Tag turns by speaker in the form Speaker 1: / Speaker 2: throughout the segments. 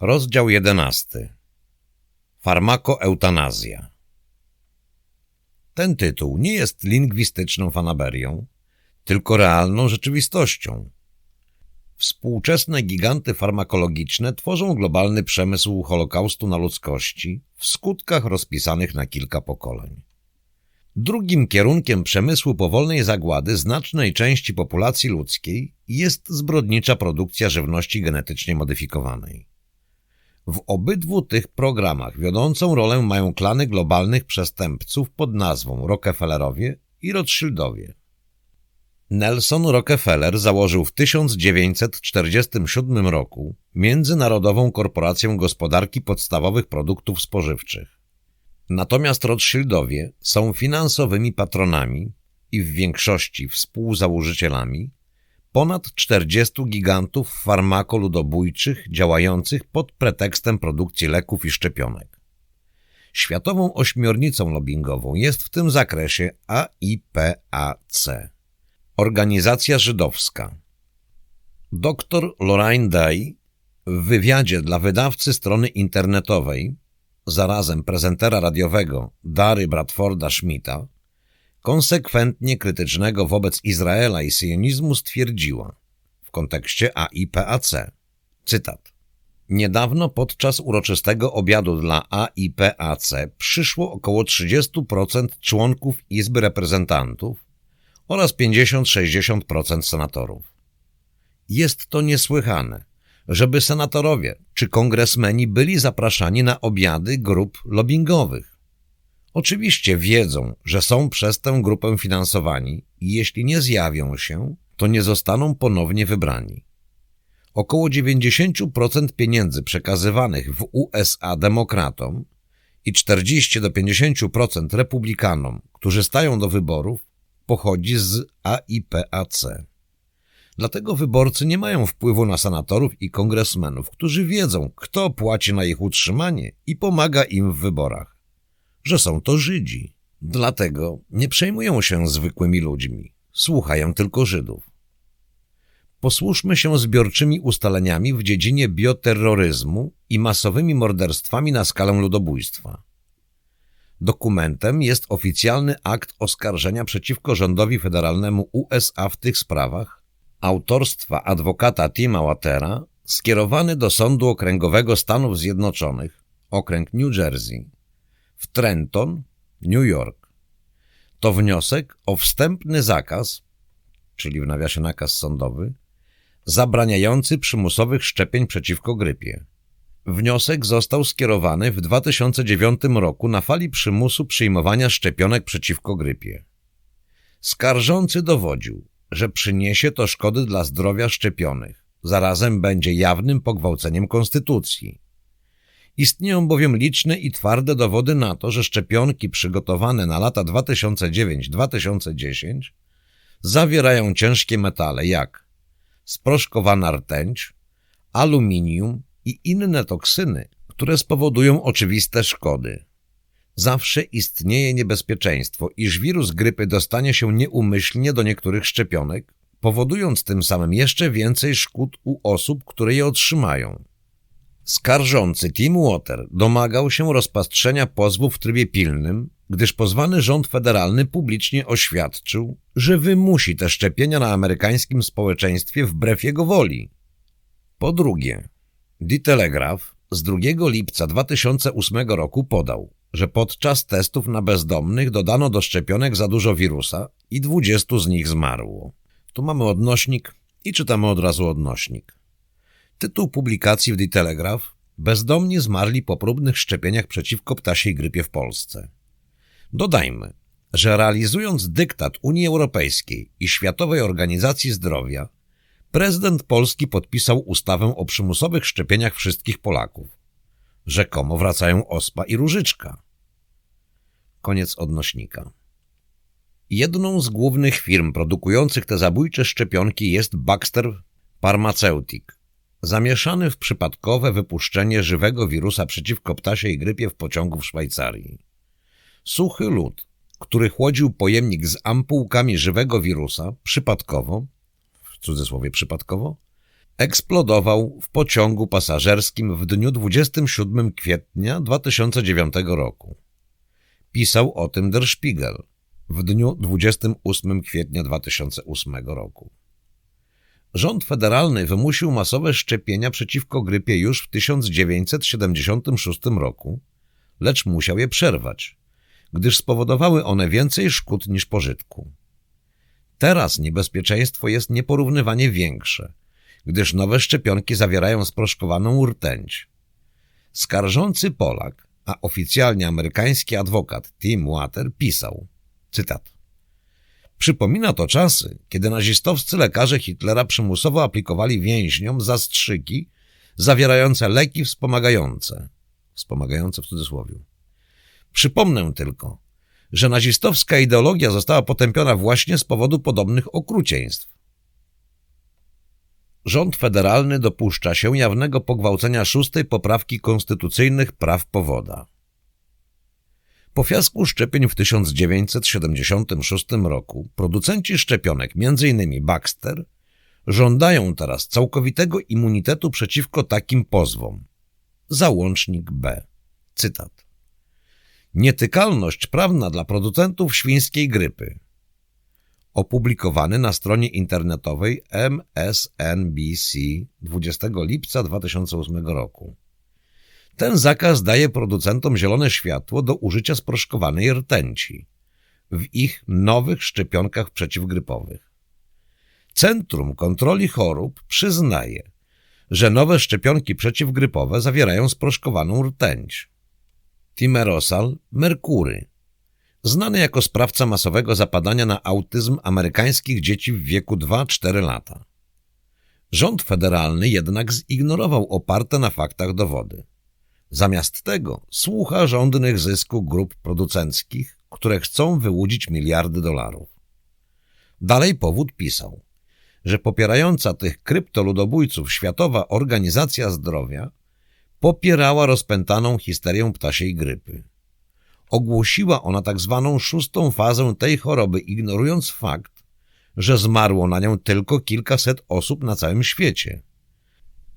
Speaker 1: Rozdział 11. Farmakoeutanazja. Ten tytuł nie jest lingwistyczną fanaberią, tylko realną rzeczywistością. Współczesne giganty farmakologiczne tworzą globalny przemysł Holokaustu na ludzkości w skutkach rozpisanych na kilka pokoleń. Drugim kierunkiem przemysłu powolnej zagłady znacznej części populacji ludzkiej jest zbrodnicza produkcja żywności genetycznie modyfikowanej. W obydwu tych programach wiodącą rolę mają klany globalnych przestępców pod nazwą Rockefellerowie i Rothschildowie. Nelson Rockefeller założył w 1947 roku Międzynarodową Korporację Gospodarki Podstawowych Produktów Spożywczych. Natomiast Rothschildowie są finansowymi patronami i w większości współzałożycielami ponad 40 gigantów farmakoludobójczych działających pod pretekstem produkcji leków i szczepionek. Światową ośmiornicą lobbyingową jest w tym zakresie AIPAC, Organizacja Żydowska. Dr Lorraine Day w wywiadzie dla wydawcy strony internetowej, zarazem prezentera radiowego Dary Bradforda Schmidta, konsekwentnie krytycznego wobec Izraela i syjonizmu stwierdziła w kontekście AIPAC, cytat, Niedawno podczas uroczystego obiadu dla AIPAC przyszło około 30% członków Izby Reprezentantów oraz 50-60% senatorów. Jest to niesłychane, żeby senatorowie czy kongresmeni byli zapraszani na obiady grup lobbyingowych. Oczywiście wiedzą, że są przez tę grupę finansowani i jeśli nie zjawią się, to nie zostaną ponownie wybrani. Około 90% pieniędzy przekazywanych w USA demokratom i 40 do 50% republikanom, którzy stają do wyborów, pochodzi z AIPAC. Dlatego wyborcy nie mają wpływu na senatorów i kongresmenów, którzy wiedzą, kto płaci na ich utrzymanie i pomaga im w wyborach że są to Żydzi. Dlatego nie przejmują się zwykłymi ludźmi, słuchają tylko Żydów. Posłuszmy się zbiorczymi ustaleniami w dziedzinie bioterroryzmu i masowymi morderstwami na skalę ludobójstwa. Dokumentem jest oficjalny akt oskarżenia przeciwko rządowi federalnemu USA w tych sprawach, autorstwa adwokata Tima Watera, skierowany do Sądu Okręgowego Stanów Zjednoczonych, okręg New Jersey, w Trenton, New York. To wniosek o wstępny zakaz, czyli w nawiasie nakaz sądowy, zabraniający przymusowych szczepień przeciwko grypie. Wniosek został skierowany w 2009 roku na fali przymusu przyjmowania szczepionek przeciwko grypie. Skarżący dowodził, że przyniesie to szkody dla zdrowia szczepionych, zarazem będzie jawnym pogwałceniem konstytucji. Istnieją bowiem liczne i twarde dowody na to, że szczepionki przygotowane na lata 2009-2010 zawierają ciężkie metale jak sproszkowana rtęć, aluminium i inne toksyny, które spowodują oczywiste szkody. Zawsze istnieje niebezpieczeństwo, iż wirus grypy dostanie się nieumyślnie do niektórych szczepionek, powodując tym samym jeszcze więcej szkód u osób, które je otrzymają. Skarżący Tim Water domagał się rozpatrzenia pozwu w trybie pilnym, gdyż pozwany rząd federalny publicznie oświadczył, że wymusi te szczepienia na amerykańskim społeczeństwie wbrew jego woli. Po drugie, The Telegraph z 2 lipca 2008 roku podał, że podczas testów na bezdomnych dodano do szczepionek za dużo wirusa i 20 z nich zmarło. Tu mamy odnośnik i czytamy od razu odnośnik. Tytuł publikacji w The Telegraph Bezdomni zmarli po próbnych szczepieniach przeciwko ptasiej grypie w Polsce. Dodajmy, że realizując dyktat Unii Europejskiej i Światowej Organizacji Zdrowia, prezydent Polski podpisał ustawę o przymusowych szczepieniach wszystkich Polaków. Rzekomo wracają ospa i różyczka. Koniec odnośnika. Jedną z głównych firm produkujących te zabójcze szczepionki jest Baxter Pharmaceutic, zamieszany w przypadkowe wypuszczenie żywego wirusa przeciwko ptasiej grypie w pociągu w Szwajcarii. Suchy lód, który chłodził pojemnik z ampułkami żywego wirusa, przypadkowo, w cudzysłowie przypadkowo, eksplodował w pociągu pasażerskim w dniu 27 kwietnia 2009 roku. Pisał o tym Der Spiegel w dniu 28 kwietnia 2008 roku. Rząd federalny wymusił masowe szczepienia przeciwko grypie już w 1976 roku, lecz musiał je przerwać, gdyż spowodowały one więcej szkód niż pożytku. Teraz niebezpieczeństwo jest nieporównywanie większe, gdyż nowe szczepionki zawierają sproszkowaną rtęć. Skarżący Polak, a oficjalnie amerykański adwokat Tim Water pisał, cytat, Przypomina to czasy, kiedy nazistowscy lekarze Hitlera przymusowo aplikowali więźniom zastrzyki zawierające leki wspomagające. Wspomagające w cudzysłowie. Przypomnę tylko, że nazistowska ideologia została potępiona właśnie z powodu podobnych okrucieństw. Rząd federalny dopuszcza się jawnego pogwałcenia szóstej poprawki konstytucyjnych praw powoda. Po fiasku szczepień w 1976 roku producenci szczepionek, m.in. Baxter, żądają teraz całkowitego immunitetu przeciwko takim pozwom. Załącznik B. Cytat. Nietykalność prawna dla producentów świńskiej grypy. Opublikowany na stronie internetowej MSNBC 20 lipca 2008 roku. Ten zakaz daje producentom zielone światło do użycia sproszkowanej rtęci w ich nowych szczepionkach przeciwgrypowych. Centrum Kontroli Chorób przyznaje, że nowe szczepionki przeciwgrypowe zawierają sproszkowaną rtęć. Timerosal Merkury, znany jako sprawca masowego zapadania na autyzm amerykańskich dzieci w wieku 2-4 lata. Rząd federalny jednak zignorował oparte na faktach dowody. Zamiast tego słucha rządnych zysku grup producenckich, które chcą wyłudzić miliardy dolarów. Dalej powód pisał, że popierająca tych kryptoludobójców Światowa Organizacja Zdrowia popierała rozpętaną histerię ptasiej grypy. Ogłosiła ona tak zwaną szóstą fazę tej choroby, ignorując fakt, że zmarło na nią tylko kilkaset osób na całym świecie.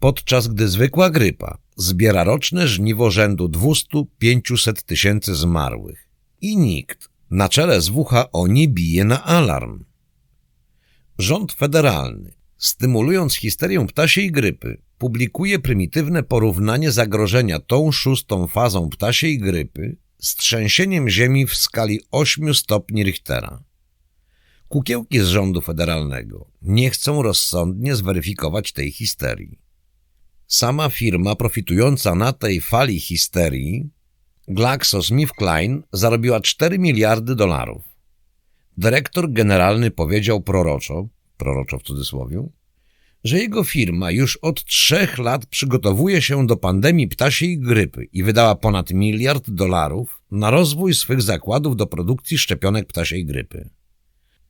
Speaker 1: Podczas gdy zwykła grypa zbiera roczne żniwo rzędu 200-500 tysięcy zmarłych i nikt na czele z WHO nie bije na alarm. Rząd federalny, stymulując histerię ptasiej grypy, publikuje prymitywne porównanie zagrożenia tą szóstą fazą ptasiej grypy z trzęsieniem ziemi w skali 8 stopni Richtera. Kukiełki z rządu federalnego nie chcą rozsądnie zweryfikować tej histerii. Sama firma profitująca na tej fali histerii, GlaxoSmithKline, zarobiła 4 miliardy dolarów. Dyrektor generalny powiedział proroczo, proroczo w cudzysłowie, że jego firma już od trzech lat przygotowuje się do pandemii ptasiej grypy i wydała ponad miliard dolarów na rozwój swych zakładów do produkcji szczepionek ptasiej grypy.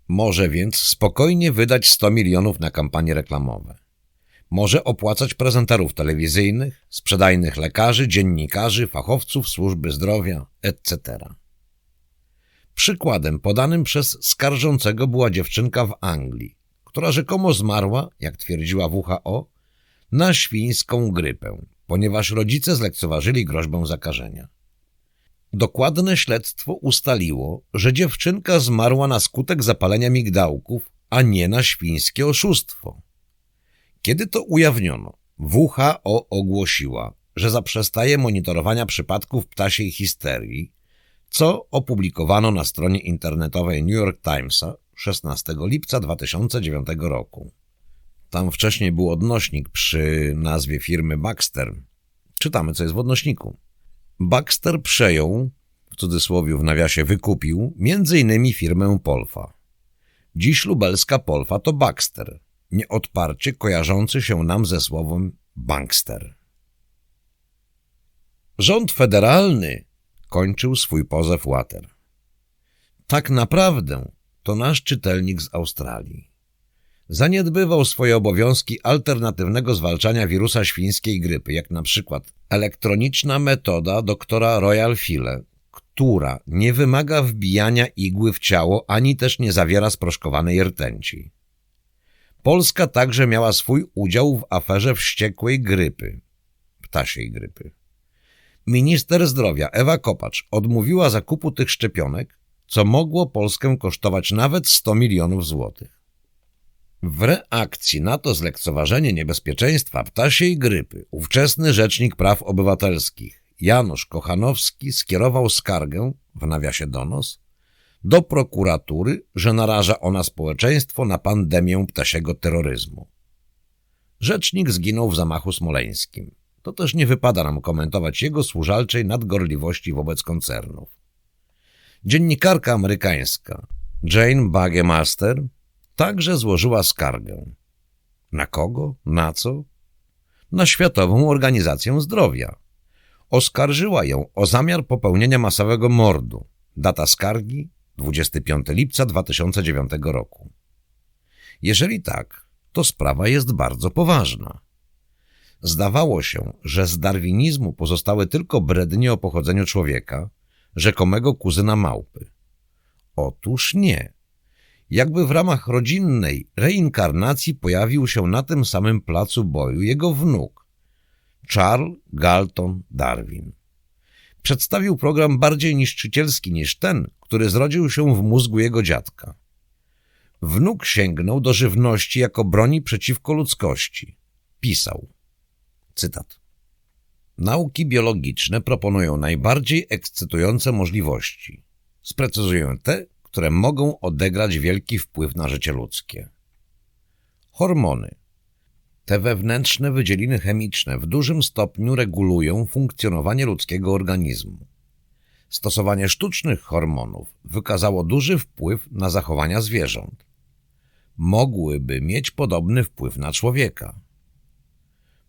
Speaker 1: Może więc spokojnie wydać 100 milionów na kampanie reklamowe. Może opłacać prezenterów telewizyjnych, sprzedajnych lekarzy, dziennikarzy, fachowców służby zdrowia, etc. Przykładem podanym przez skarżącego była dziewczynka w Anglii, która rzekomo zmarła, jak twierdziła WHO, na świńską grypę, ponieważ rodzice zlekceważyli groźbę zakażenia. Dokładne śledztwo ustaliło, że dziewczynka zmarła na skutek zapalenia migdałków, a nie na świńskie oszustwo. Kiedy to ujawniono, WHO ogłosiła, że zaprzestaje monitorowania przypadków ptasiej histerii, co opublikowano na stronie internetowej New York Timesa 16 lipca 2009 roku. Tam wcześniej był odnośnik przy nazwie firmy Baxter. Czytamy, co jest w odnośniku. Baxter przejął, w cudzysłowie w nawiasie wykupił, innymi firmę Polfa. Dziś lubelska Polfa to Baxter, nieodparcie kojarzący się nam ze słowem bankster. Rząd federalny kończył swój pozew Water. Tak naprawdę to nasz czytelnik z Australii. Zaniedbywał swoje obowiązki alternatywnego zwalczania wirusa świńskiej grypy, jak na przykład elektroniczna metoda doktora Royal File, która nie wymaga wbijania igły w ciało ani też nie zawiera sproszkowanej rtęci. Polska także miała swój udział w aferze wściekłej grypy, ptasiej grypy. Minister zdrowia Ewa Kopacz odmówiła zakupu tych szczepionek, co mogło Polskę kosztować nawet 100 milionów złotych. W reakcji na to zlekceważenie niebezpieczeństwa ptasiej grypy ówczesny Rzecznik Praw Obywatelskich Janusz Kochanowski skierował skargę, w nawiasie donos, do prokuratury, że naraża ona społeczeństwo na pandemię ptasiego terroryzmu. Rzecznik zginął w zamachu smoleńskim. To też nie wypada nam komentować jego służalczej nadgorliwości wobec koncernów. Dziennikarka amerykańska Jane Bagemaster także złożyła skargę. Na kogo? Na co? Na Światową Organizację Zdrowia. Oskarżyła ją o zamiar popełnienia masowego mordu. Data skargi 25 lipca 2009 roku. Jeżeli tak, to sprawa jest bardzo poważna. Zdawało się, że z darwinizmu pozostały tylko brednie o pochodzeniu człowieka, rzekomego kuzyna małpy. Otóż nie. Jakby w ramach rodzinnej reinkarnacji pojawił się na tym samym placu boju jego wnuk, Charles Galton Darwin. Przedstawił program bardziej niszczycielski niż ten, który zrodził się w mózgu jego dziadka. Wnuk sięgnął do żywności jako broni przeciwko ludzkości. Pisał. Cytat. Nauki biologiczne proponują najbardziej ekscytujące możliwości. Sprecyzuję te, które mogą odegrać wielki wpływ na życie ludzkie. Hormony. Te wewnętrzne wydzieliny chemiczne w dużym stopniu regulują funkcjonowanie ludzkiego organizmu. Stosowanie sztucznych hormonów wykazało duży wpływ na zachowania zwierząt. Mogłyby mieć podobny wpływ na człowieka.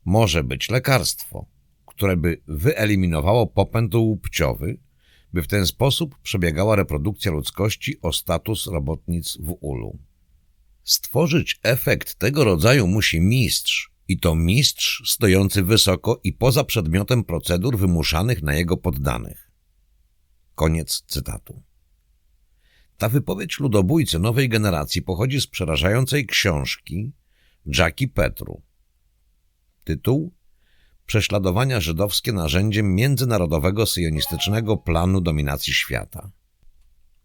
Speaker 1: Może być lekarstwo, które by wyeliminowało popęd łupciowy, by w ten sposób przebiegała reprodukcja ludzkości o status robotnic w ulu. Stworzyć efekt tego rodzaju musi mistrz, i to mistrz stojący wysoko i poza przedmiotem procedur wymuszanych na jego poddanych. Koniec cytatu. Ta wypowiedź ludobójcy nowej generacji pochodzi z przerażającej książki Jackie Petru. Tytuł Prześladowania żydowskie narzędziem międzynarodowego syjonistycznego planu dominacji świata.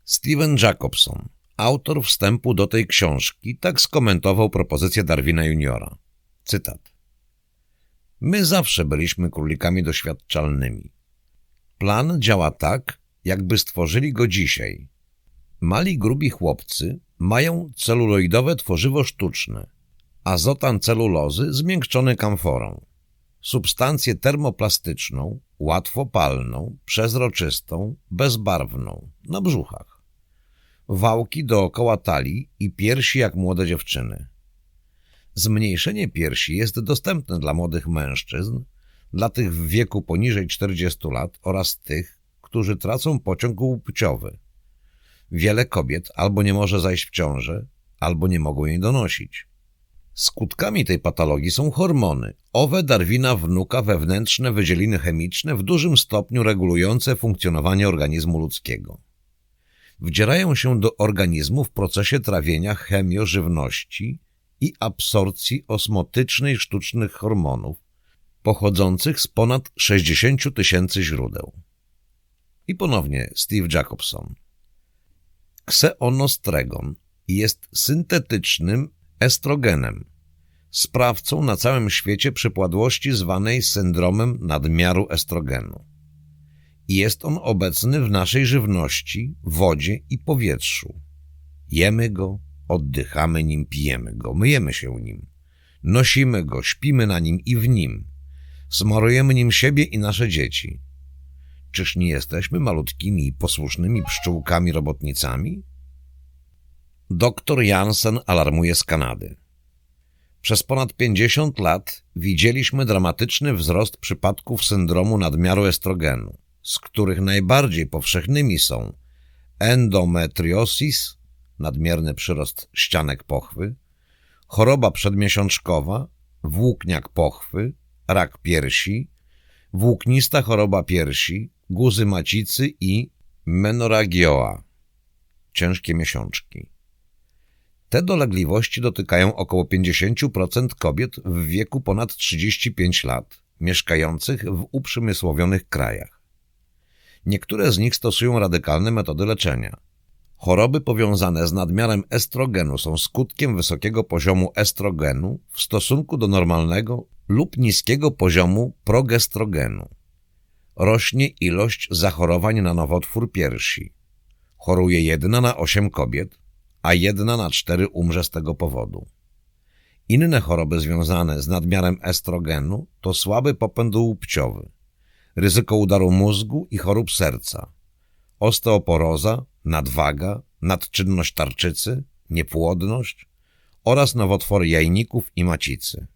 Speaker 1: Steven Jacobson, autor wstępu do tej książki, tak skomentował propozycję Darwina Juniora. Cytat. My zawsze byliśmy królikami doświadczalnymi. Plan działa tak, jakby stworzyli go dzisiaj. Mali grubi chłopcy mają celuloidowe tworzywo sztuczne, azotan celulozy zmiękczony kamforą, substancję termoplastyczną, łatwopalną, przezroczystą, bezbarwną, na brzuchach. Wałki dookoła talii i piersi jak młode dziewczyny. Zmniejszenie piersi jest dostępne dla młodych mężczyzn, dla tych w wieku poniżej 40 lat oraz tych, którzy tracą pociąg łupciowy. Wiele kobiet albo nie może zajść w ciążę, albo nie mogą jej donosić. Skutkami tej patologii są hormony, owe Darwina wnuka wewnętrzne wydzieliny chemiczne w dużym stopniu regulujące funkcjonowanie organizmu ludzkiego. Wdzierają się do organizmu w procesie trawienia chemiożywności i absorpcji osmotycznej sztucznych hormonów, pochodzących z ponad 60 tysięcy źródeł. I ponownie Steve Jacobson. Kseonostregon jest syntetycznym estrogenem, sprawcą na całym świecie przypładłości zwanej syndromem nadmiaru estrogenu. Jest on obecny w naszej żywności, wodzie i powietrzu. Jemy go, oddychamy nim, pijemy go, myjemy się nim. Nosimy go, śpimy na nim i w nim. Smarujemy nim siebie i nasze dzieci. Czyż nie jesteśmy malutkimi, posłusznymi pszczółkami robotnicami? Doktor Jansen alarmuje z Kanady. Przez ponad 50 lat widzieliśmy dramatyczny wzrost przypadków syndromu nadmiaru estrogenu, z których najbardziej powszechnymi są endometriosis, nadmierny przyrost ścianek pochwy, choroba przedmiesiączkowa, włókniak pochwy, rak piersi, włóknista choroba piersi, guzy macicy i menoragioa, ciężkie miesiączki. Te dolegliwości dotykają około 50% kobiet w wieku ponad 35 lat, mieszkających w uprzemysłowionych krajach. Niektóre z nich stosują radykalne metody leczenia. Choroby powiązane z nadmiarem estrogenu są skutkiem wysokiego poziomu estrogenu w stosunku do normalnego lub niskiego poziomu progestrogenu. Rośnie ilość zachorowań na nowotwór piersi. Choruje jedna na osiem kobiet, a jedna na cztery umrze z tego powodu. Inne choroby związane z nadmiarem estrogenu to słaby popęd łupciowy, ryzyko udaru mózgu i chorób serca, osteoporoza, nadwaga, nadczynność tarczycy, niepłodność oraz nowotwory jajników i macicy.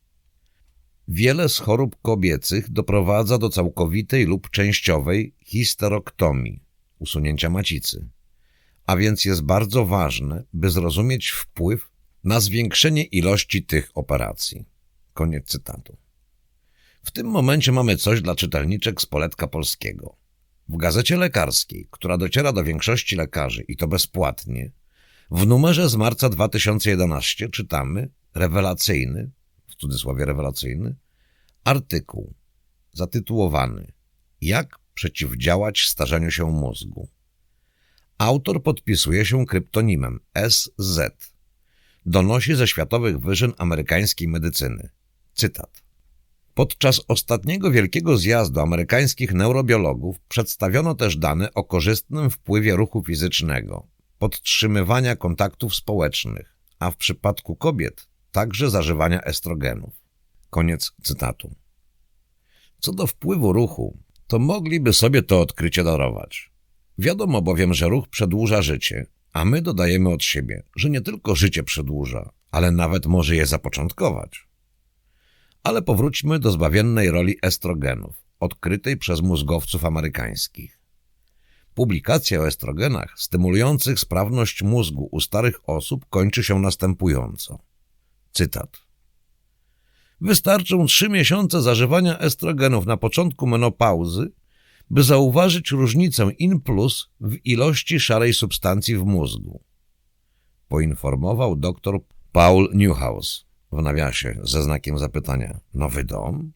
Speaker 1: Wiele z chorób kobiecych doprowadza do całkowitej lub częściowej histeroktomii, usunięcia macicy, a więc jest bardzo ważne, by zrozumieć wpływ na zwiększenie ilości tych operacji. Koniec cytatu. W tym momencie mamy coś dla czytelniczek z poletka polskiego. W gazecie lekarskiej, która dociera do większości lekarzy i to bezpłatnie, w numerze z marca 2011 czytamy rewelacyjny, w cudzysłowie rewelacyjny, artykuł zatytułowany Jak przeciwdziałać starzeniu się mózgu. Autor podpisuje się kryptonimem SZ. Donosi ze światowych wyżyn amerykańskiej medycyny. Cytat. Podczas ostatniego wielkiego zjazdu amerykańskich neurobiologów przedstawiono też dane o korzystnym wpływie ruchu fizycznego, podtrzymywania kontaktów społecznych, a w przypadku kobiet także zażywania estrogenów. Koniec cytatu. Co do wpływu ruchu, to mogliby sobie to odkrycie darować. Wiadomo bowiem, że ruch przedłuża życie, a my dodajemy od siebie, że nie tylko życie przedłuża, ale nawet może je zapoczątkować. Ale powróćmy do zbawiennej roli estrogenów, odkrytej przez mózgowców amerykańskich. Publikacja o estrogenach stymulujących sprawność mózgu u starych osób kończy się następująco. Cytat. Wystarczą trzy miesiące zażywania estrogenów na początku menopauzy, by zauważyć różnicę in w ilości szarej substancji w mózgu. Poinformował dr Paul Newhouse w nawiasie ze znakiem zapytania Nowy Dom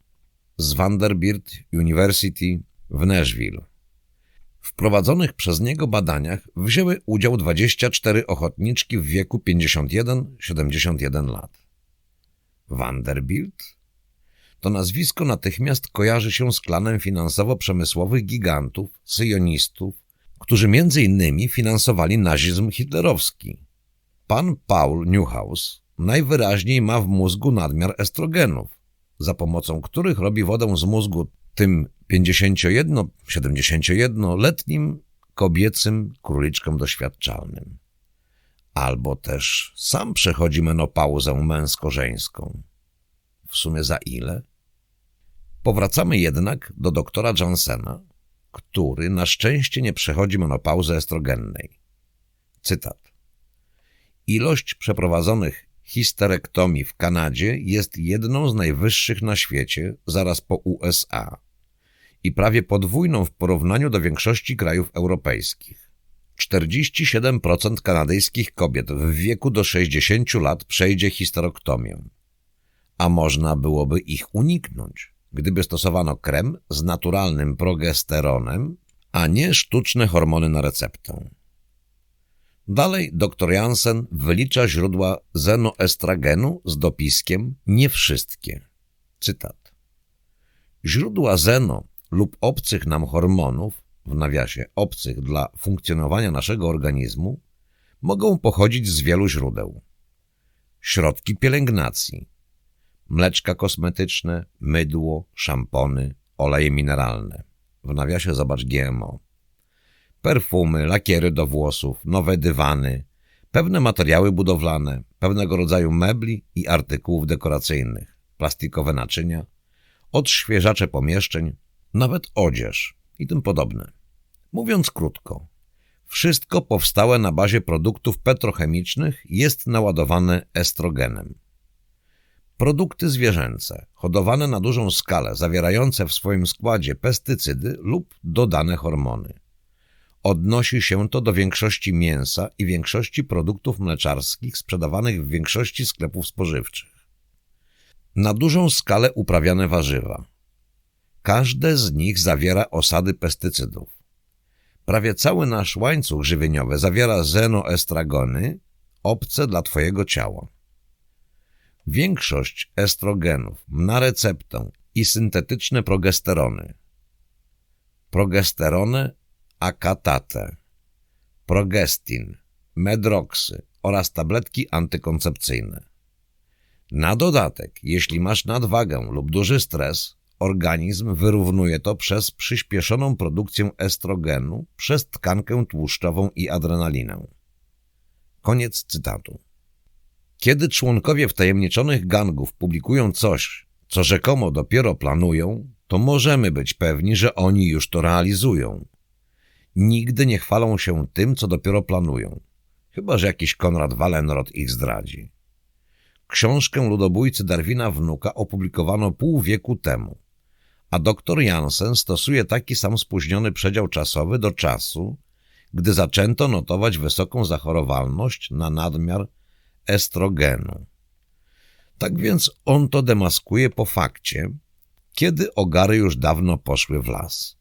Speaker 1: z Vanderbilt University w Nashville. W prowadzonych przez niego badaniach wzięły udział 24 ochotniczki w wieku 51-71 lat. Vanderbilt? To nazwisko natychmiast kojarzy się z klanem finansowo-przemysłowych gigantów, syjonistów, którzy między innymi finansowali nazizm hitlerowski. Pan Paul Newhouse najwyraźniej ma w mózgu nadmiar estrogenów, za pomocą których robi wodę z mózgu tym 51-71-letnim kobiecym króliczkom doświadczalnym. Albo też sam przechodzi menopauzę męsko-żeńską. W sumie za ile? Powracamy jednak do doktora Johnsona, który na szczęście nie przechodzi menopauzy estrogennej. Cytat. Ilość przeprowadzonych histerektomii w Kanadzie jest jedną z najwyższych na świecie, zaraz po USA i prawie podwójną w porównaniu do większości krajów europejskich. 47% kanadyjskich kobiet w wieku do 60 lat przejdzie histerektomię, a można byłoby ich uniknąć, gdyby stosowano krem z naturalnym progesteronem, a nie sztuczne hormony na receptę. Dalej dr Jansen wylicza źródła zenoestragenu z dopiskiem nie wszystkie. Cytat. Źródła zeno lub obcych nam hormonów, w nawiasie obcych dla funkcjonowania naszego organizmu, mogą pochodzić z wielu źródeł. Środki pielęgnacji, mleczka kosmetyczne, mydło, szampony, oleje mineralne. W nawiasie zobacz GMO perfumy, lakiery do włosów, nowe dywany, pewne materiały budowlane, pewnego rodzaju mebli i artykułów dekoracyjnych, plastikowe naczynia, odświeżacze pomieszczeń, nawet odzież i tym podobne. Mówiąc krótko, wszystko powstałe na bazie produktów petrochemicznych jest naładowane estrogenem. Produkty zwierzęce, hodowane na dużą skalę, zawierające w swoim składzie pestycydy lub dodane hormony – Odnosi się to do większości mięsa i większości produktów mleczarskich sprzedawanych w większości sklepów spożywczych. Na dużą skalę uprawiane warzywa. Każde z nich zawiera osady pestycydów. Prawie cały nasz łańcuch żywieniowy zawiera zenoestragony, obce dla Twojego ciała. Większość estrogenów na receptę i syntetyczne progesterony. Progesteronę akatate, progestin, medroksy oraz tabletki antykoncepcyjne. Na dodatek, jeśli masz nadwagę lub duży stres, organizm wyrównuje to przez przyspieszoną produkcję estrogenu przez tkankę tłuszczową i adrenalinę. Koniec cytatu. Kiedy członkowie wtajemniczonych gangów publikują coś, co rzekomo dopiero planują, to możemy być pewni, że oni już to realizują. Nigdy nie chwalą się tym, co dopiero planują, chyba że jakiś Konrad Wallenrod ich zdradzi. Książkę ludobójcy Darwina Wnuka opublikowano pół wieku temu, a dr Jansen stosuje taki sam spóźniony przedział czasowy do czasu, gdy zaczęto notować wysoką zachorowalność na nadmiar estrogenu. Tak więc on to demaskuje po fakcie, kiedy ogary już dawno poszły w las.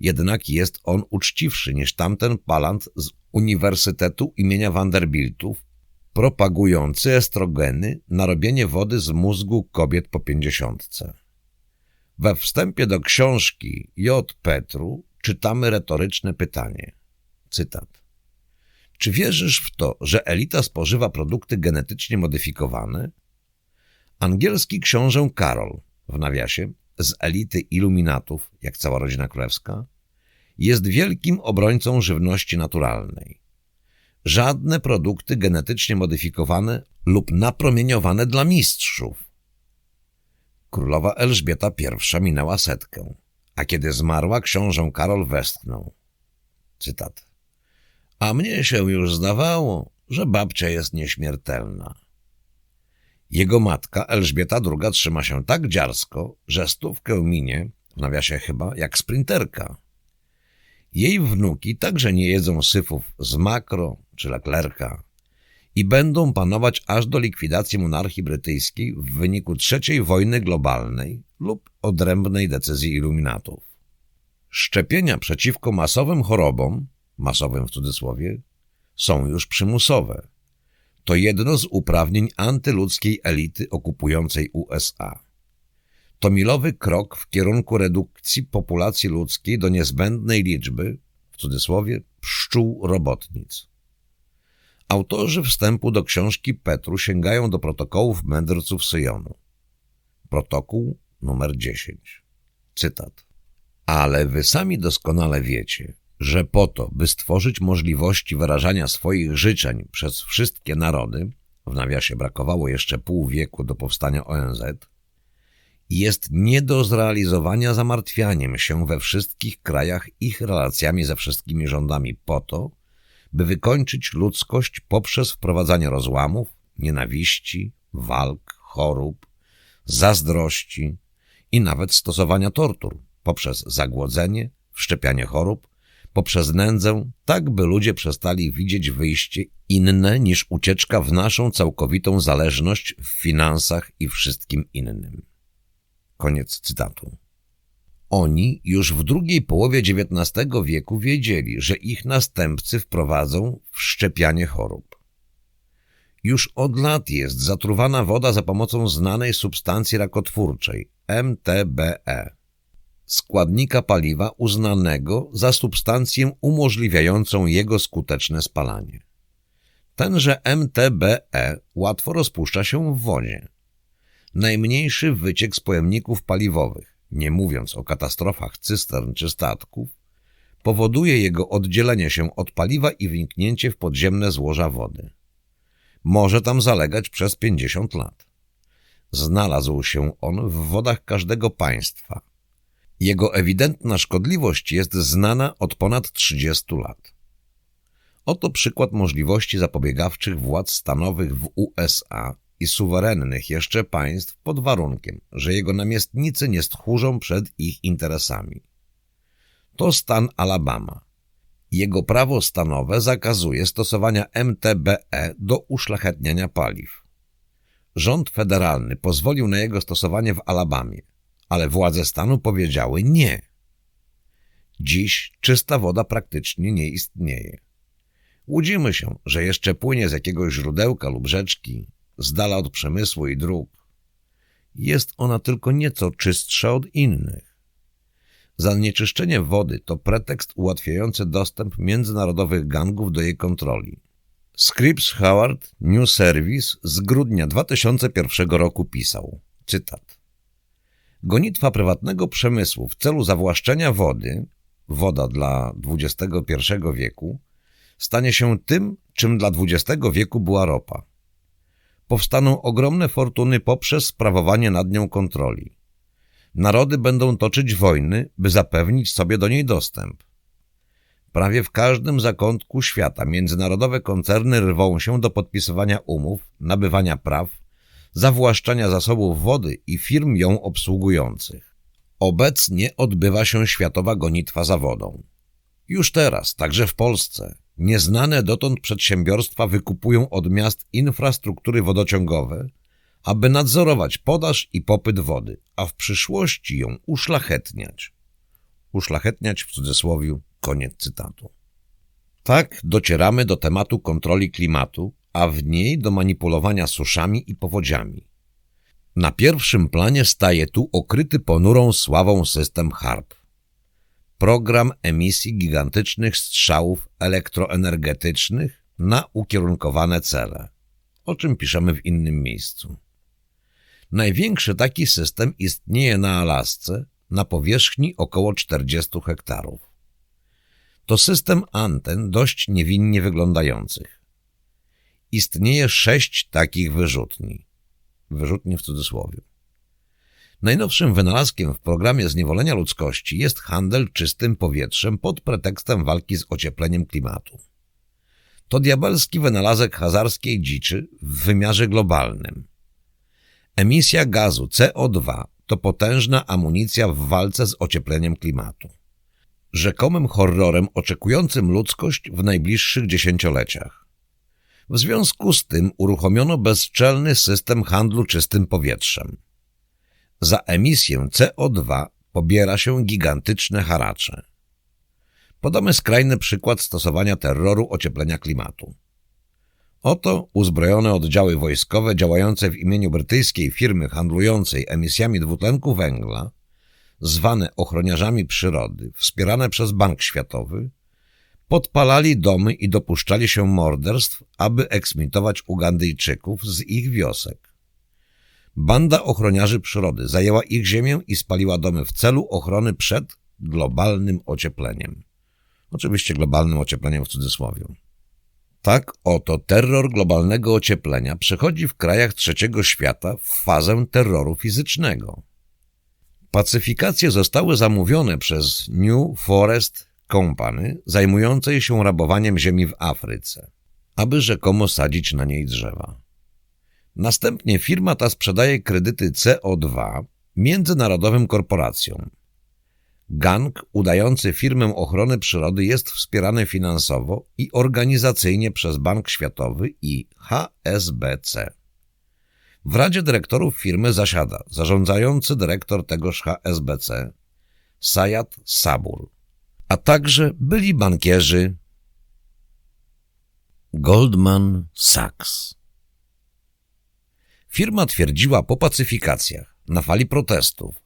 Speaker 1: Jednak jest on uczciwszy niż tamten palant z Uniwersytetu imienia Vanderbiltów, propagujący estrogeny na robienie wody z mózgu kobiet po pięćdziesiątce. We wstępie do książki J. Petru czytamy retoryczne pytanie. Cytat. Czy wierzysz w to, że elita spożywa produkty genetycznie modyfikowane? Angielski książę Karol, w nawiasie, z elity iluminatów, jak cała rodzina królewska, jest wielkim obrońcą żywności naturalnej. Żadne produkty genetycznie modyfikowane lub napromieniowane dla mistrzów. Królowa Elżbieta I minęła setkę, a kiedy zmarła książę Karol westchnął. Cytat. A mnie się już zdawało, że babcia jest nieśmiertelna. Jego matka, Elżbieta II, trzyma się tak dziarsko, że stówkę minie, w nawiasie chyba, jak sprinterka. Jej wnuki także nie jedzą syfów z makro czy leklerka i będą panować aż do likwidacji monarchii brytyjskiej w wyniku trzeciej wojny globalnej lub odrębnej decyzji iluminatów. Szczepienia przeciwko masowym chorobom, masowym w cudzysłowie, są już przymusowe. To jedno z uprawnień antyludzkiej elity okupującej USA. To milowy krok w kierunku redukcji populacji ludzkiej do niezbędnej liczby, w cudzysłowie, pszczół robotnic. Autorzy wstępu do książki Petru sięgają do protokołów mędrców Syjonu. Protokół numer 10. Cytat. Ale wy sami doskonale wiecie, że po to, by stworzyć możliwości wyrażania swoich życzeń przez wszystkie narody, w nawiasie brakowało jeszcze pół wieku do powstania ONZ, jest nie do zrealizowania zamartwianiem się we wszystkich krajach ich relacjami ze wszystkimi rządami po to, by wykończyć ludzkość poprzez wprowadzanie rozłamów, nienawiści, walk, chorób, zazdrości i nawet stosowania tortur poprzez zagłodzenie, wszczepianie chorób, poprzez nędzę, tak by ludzie przestali widzieć wyjście inne niż ucieczka w naszą całkowitą zależność w finansach i wszystkim innym. Koniec cytatu. Oni już w drugiej połowie XIX wieku wiedzieli, że ich następcy wprowadzą wszczepianie chorób. Już od lat jest zatruwana woda za pomocą znanej substancji rakotwórczej MTBE, składnika paliwa uznanego za substancję umożliwiającą jego skuteczne spalanie. Tenże MTBE łatwo rozpuszcza się w wodzie. Najmniejszy wyciek z pojemników paliwowych, nie mówiąc o katastrofach cystern czy statków, powoduje jego oddzielenie się od paliwa i wniknięcie w podziemne złoża wody. Może tam zalegać przez 50 lat. Znalazł się on w wodach każdego państwa. Jego ewidentna szkodliwość jest znana od ponad 30 lat. Oto przykład możliwości zapobiegawczych władz stanowych w USA i suwerennych jeszcze państw pod warunkiem, że jego namiestnicy nie stchórzą przed ich interesami. To stan Alabama. Jego prawo stanowe zakazuje stosowania MTBE do uszlachetniania paliw. Rząd federalny pozwolił na jego stosowanie w Alabamie, ale władze stanu powiedziały nie. Dziś czysta woda praktycznie nie istnieje. Łudzimy się, że jeszcze płynie z jakiegoś źródełka lub rzeczki, z dala od przemysłu i dróg. Jest ona tylko nieco czystsza od innych. Zanieczyszczenie wody to pretekst ułatwiający dostęp międzynarodowych gangów do jej kontroli. Scripps Howard New Service z grudnia 2001 roku pisał, cytat, Gonitwa prywatnego przemysłu w celu zawłaszczenia wody, woda dla XXI wieku, stanie się tym, czym dla XX wieku była ropa. Powstaną ogromne fortuny poprzez sprawowanie nad nią kontroli. Narody będą toczyć wojny, by zapewnić sobie do niej dostęp. Prawie w każdym zakątku świata międzynarodowe koncerny rwą się do podpisywania umów, nabywania praw, zawłaszczania zasobów wody i firm ją obsługujących. Obecnie odbywa się światowa gonitwa za wodą. Już teraz, także w Polsce, nieznane dotąd przedsiębiorstwa wykupują od miast infrastruktury wodociągowe, aby nadzorować podaż i popyt wody, a w przyszłości ją uszlachetniać. Uszlachetniać w cudzysłowie koniec cytatu. Tak docieramy do tematu kontroli klimatu, a w niej do manipulowania suszami i powodziami. Na pierwszym planie staje tu okryty ponurą sławą system HARP. Program emisji gigantycznych strzałów elektroenergetycznych na ukierunkowane cele, o czym piszemy w innym miejscu. Największy taki system istnieje na Alasce na powierzchni około 40 hektarów. To system anten dość niewinnie wyglądających. Istnieje sześć takich wyrzutni. Wyrzutnie w cudzysłowie. Najnowszym wynalazkiem w programie zniewolenia ludzkości jest handel czystym powietrzem pod pretekstem walki z ociepleniem klimatu. To diabelski wynalazek hazarskiej dziczy w wymiarze globalnym. Emisja gazu CO2 to potężna amunicja w walce z ociepleniem klimatu. Rzekomym horrorem oczekującym ludzkość w najbliższych dziesięcioleciach. W związku z tym uruchomiono bezczelny system handlu czystym powietrzem. Za emisję CO2 pobiera się gigantyczne haracze. Podamy skrajny przykład stosowania terroru ocieplenia klimatu. Oto uzbrojone oddziały wojskowe działające w imieniu brytyjskiej firmy handlującej emisjami dwutlenku węgla, zwane ochroniarzami przyrody, wspierane przez Bank Światowy, podpalali domy i dopuszczali się morderstw, aby eksmitować Ugandyjczyków z ich wiosek. Banda ochroniarzy przyrody zajęła ich ziemię i spaliła domy w celu ochrony przed globalnym ociepleniem. Oczywiście globalnym ociepleniem w cudzysłowie. Tak oto terror globalnego ocieplenia przechodzi w krajach trzeciego świata w fazę terroru fizycznego. Pacyfikacje zostały zamówione przez New Forest Company zajmującej się rabowaniem ziemi w Afryce, aby rzekomo sadzić na niej drzewa. Następnie firma ta sprzedaje kredyty CO2 międzynarodowym korporacjom, Gang udający firmę ochrony przyrody jest wspierany finansowo i organizacyjnie przez Bank Światowy i HSBC. W Radzie Dyrektorów firmy zasiada zarządzający dyrektor tegoż HSBC Sayat Sabur, a także byli bankierzy Goldman Sachs. Firma twierdziła po pacyfikacjach, na fali protestów,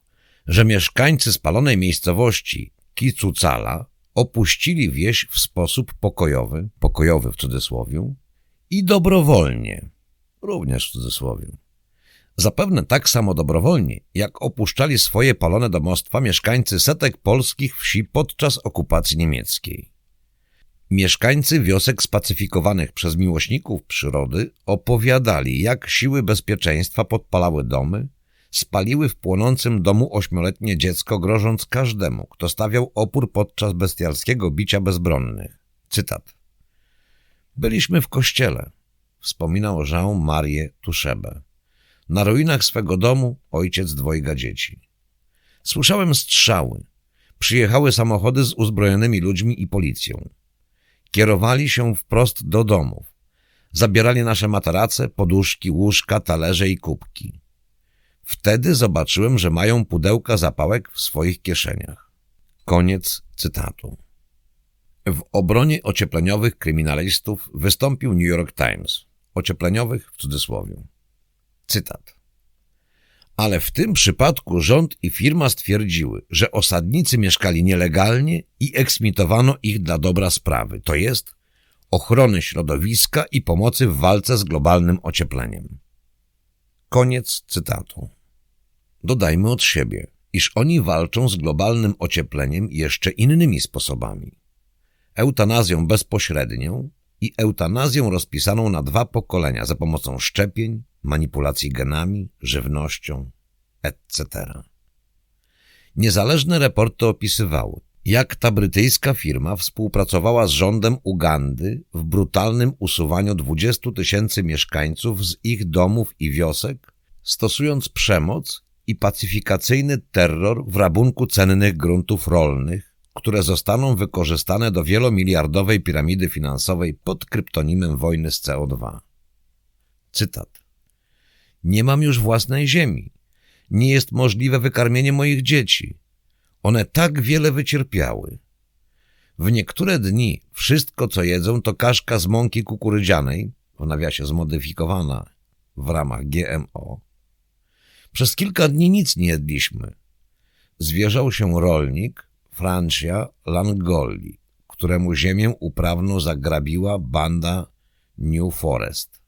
Speaker 1: że mieszkańcy spalonej miejscowości Kicucala opuścili wieś w sposób pokojowy, pokojowy w cudzysłowie, i dobrowolnie, również w cudzysłowie. Zapewne tak samo dobrowolnie, jak opuszczali swoje palone domostwa mieszkańcy setek polskich wsi podczas okupacji niemieckiej. Mieszkańcy wiosek spacyfikowanych przez miłośników przyrody opowiadali, jak siły bezpieczeństwa podpalały domy, spaliły w płonącym domu ośmioletnie dziecko, grożąc każdemu, kto stawiał opór podczas bestialskiego bicia bezbronnych. Cytat. Byliśmy w kościele, wspominał Jean-Marie Tuszebe. Na ruinach swego domu ojciec dwojga dzieci. Słyszałem strzały. Przyjechały samochody z uzbrojonymi ludźmi i policją. kierowali się wprost do domów. Zabierali nasze materace, poduszki, łóżka, talerze i kubki. Wtedy zobaczyłem, że mają pudełka zapałek w swoich kieszeniach. Koniec cytatu. W obronie ociepleniowych kryminalistów wystąpił New York Times. Ociepleniowych w cudzysłowie. Cytat. Ale w tym przypadku rząd i firma stwierdziły, że osadnicy mieszkali nielegalnie i eksmitowano ich dla dobra sprawy, to jest ochrony środowiska i pomocy w walce z globalnym ociepleniem. Koniec cytatu. Dodajmy od siebie, iż oni walczą z globalnym ociepleniem jeszcze innymi sposobami. Eutanazją bezpośrednią i eutanazją rozpisaną na dwa pokolenia za pomocą szczepień, manipulacji genami, żywnością, etc. Niezależne reporty opisywały, jak ta brytyjska firma współpracowała z rządem Ugandy w brutalnym usuwaniu 20 tysięcy mieszkańców z ich domów i wiosek, stosując przemoc i pacyfikacyjny terror w rabunku cennych gruntów rolnych, które zostaną wykorzystane do wielomiliardowej piramidy finansowej pod kryptonimem wojny z CO2. Cytat. Nie mam już własnej ziemi. Nie jest możliwe wykarmienie moich dzieci. One tak wiele wycierpiały. W niektóre dni wszystko, co jedzą, to kaszka z mąki kukurydzianej, w nawiasie zmodyfikowana w ramach GMO. Przez kilka dni nic nie jedliśmy. Zwierzał się rolnik Francia Langolli, któremu ziemię uprawną zagrabiła banda New Forest.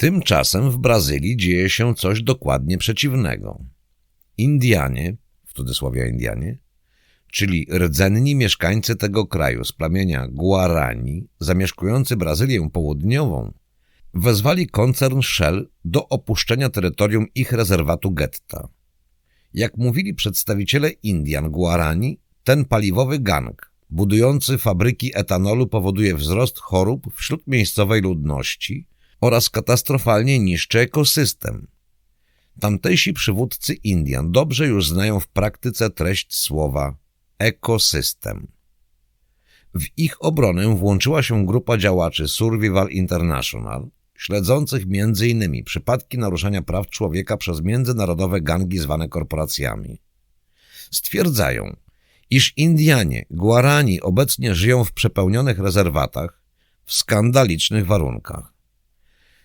Speaker 1: Tymczasem w Brazylii dzieje się coś dokładnie przeciwnego. Indianie, w cudzysłowie Indianie, czyli rdzenni mieszkańcy tego kraju z plemienia Guarani, zamieszkujący Brazylię Południową, wezwali koncern Shell do opuszczenia terytorium ich rezerwatu getta. Jak mówili przedstawiciele Indian Guarani, ten paliwowy gang, budujący fabryki etanolu powoduje wzrost chorób wśród miejscowej ludności oraz katastrofalnie niszczy ekosystem. Tamtejsi przywódcy Indian dobrze już znają w praktyce treść słowa ekosystem. W ich obronę włączyła się grupa działaczy Survival International, śledzących m.in. przypadki naruszania praw człowieka przez międzynarodowe gangi zwane korporacjami. Stwierdzają, iż Indianie, Guarani obecnie żyją w przepełnionych rezerwatach w skandalicznych warunkach.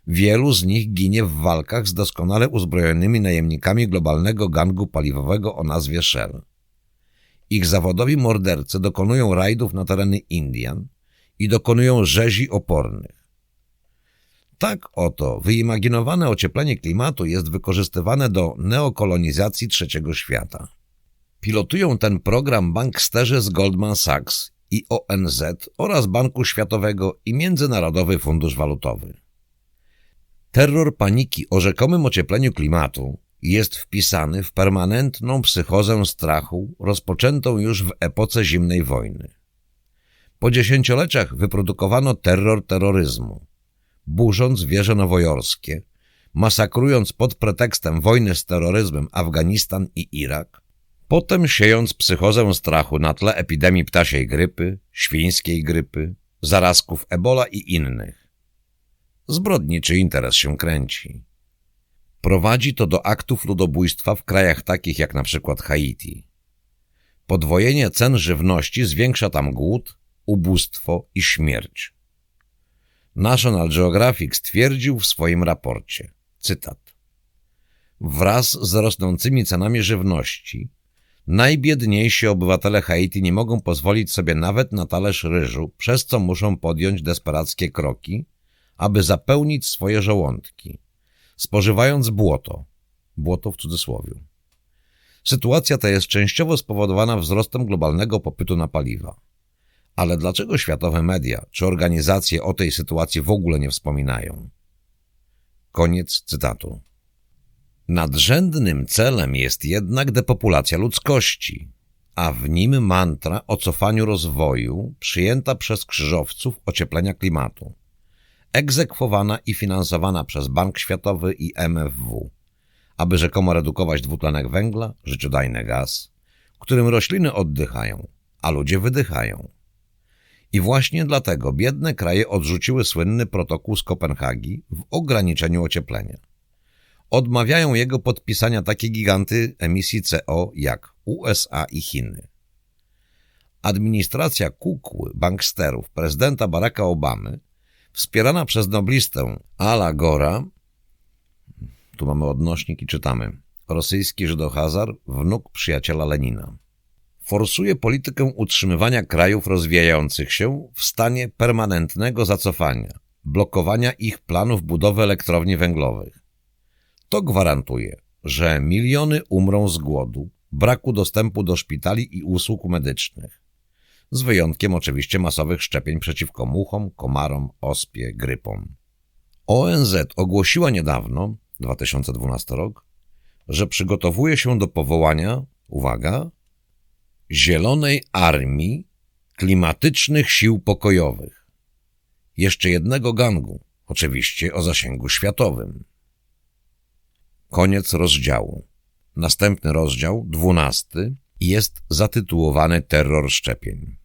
Speaker 1: Wielu z nich ginie w walkach z doskonale uzbrojonymi najemnikami globalnego gangu paliwowego o nazwie Shell. Ich zawodowi mordercy dokonują rajdów na tereny Indian i dokonują rzezi opornych. Tak oto wyimaginowane ocieplenie klimatu jest wykorzystywane do neokolonizacji trzeciego świata. Pilotują ten program banksterzy z Goldman Sachs i ONZ oraz Banku Światowego i Międzynarodowy Fundusz Walutowy. Terror paniki o rzekomym ociepleniu klimatu jest wpisany w permanentną psychozę strachu rozpoczętą już w epoce zimnej wojny. Po dziesięcioleciach wyprodukowano terror terroryzmu, burząc wieże nowojorskie, masakrując pod pretekstem wojny z terroryzmem Afganistan i Irak, potem siejąc psychozę strachu na tle epidemii ptasiej grypy, świńskiej grypy, zarazków ebola i innych. Zbrodniczy interes się kręci. Prowadzi to do aktów ludobójstwa w krajach takich jak na przykład Haiti. Podwojenie cen żywności zwiększa tam głód, ubóstwo i śmierć. National Geographic stwierdził w swoim raporcie, cytat, Wraz z rosnącymi cenami żywności, najbiedniejsi obywatele Haiti nie mogą pozwolić sobie nawet na talerz ryżu, przez co muszą podjąć desperackie kroki, aby zapełnić swoje żołądki, spożywając błoto, błoto w cudzysłowie. Sytuacja ta jest częściowo spowodowana wzrostem globalnego popytu na paliwa. Ale dlaczego światowe media czy organizacje o tej sytuacji w ogóle nie wspominają? Koniec cytatu. Nadrzędnym celem jest jednak depopulacja ludzkości, a w nim mantra o cofaniu rozwoju przyjęta przez krzyżowców ocieplenia klimatu, egzekwowana i finansowana przez Bank Światowy i MFW, aby rzekomo redukować dwutlenek węgla, życiodajny gaz, którym rośliny oddychają, a ludzie wydychają. I właśnie dlatego biedne kraje odrzuciły słynny protokół z Kopenhagi w ograniczeniu ocieplenia. Odmawiają jego podpisania takie giganty emisji CO jak USA i Chiny. Administracja kukły banksterów prezydenta Baracka Obamy, wspierana przez noblistę Ala Gora, tu mamy odnośnik i czytamy, rosyjski Żydohazar, wnuk przyjaciela Lenina, forsuje politykę utrzymywania krajów rozwijających się w stanie permanentnego zacofania, blokowania ich planów budowy elektrowni węglowych. To gwarantuje, że miliony umrą z głodu, braku dostępu do szpitali i usług medycznych, z wyjątkiem oczywiście masowych szczepień przeciwko muchom, komarom, ospie, grypom. ONZ ogłosiła niedawno, 2012 rok, że przygotowuje się do powołania, uwaga, Zielonej Armii Klimatycznych Sił Pokojowych. Jeszcze jednego gangu, oczywiście o zasięgu światowym. Koniec rozdziału. Następny rozdział, dwunasty, jest zatytułowany Terror szczepień.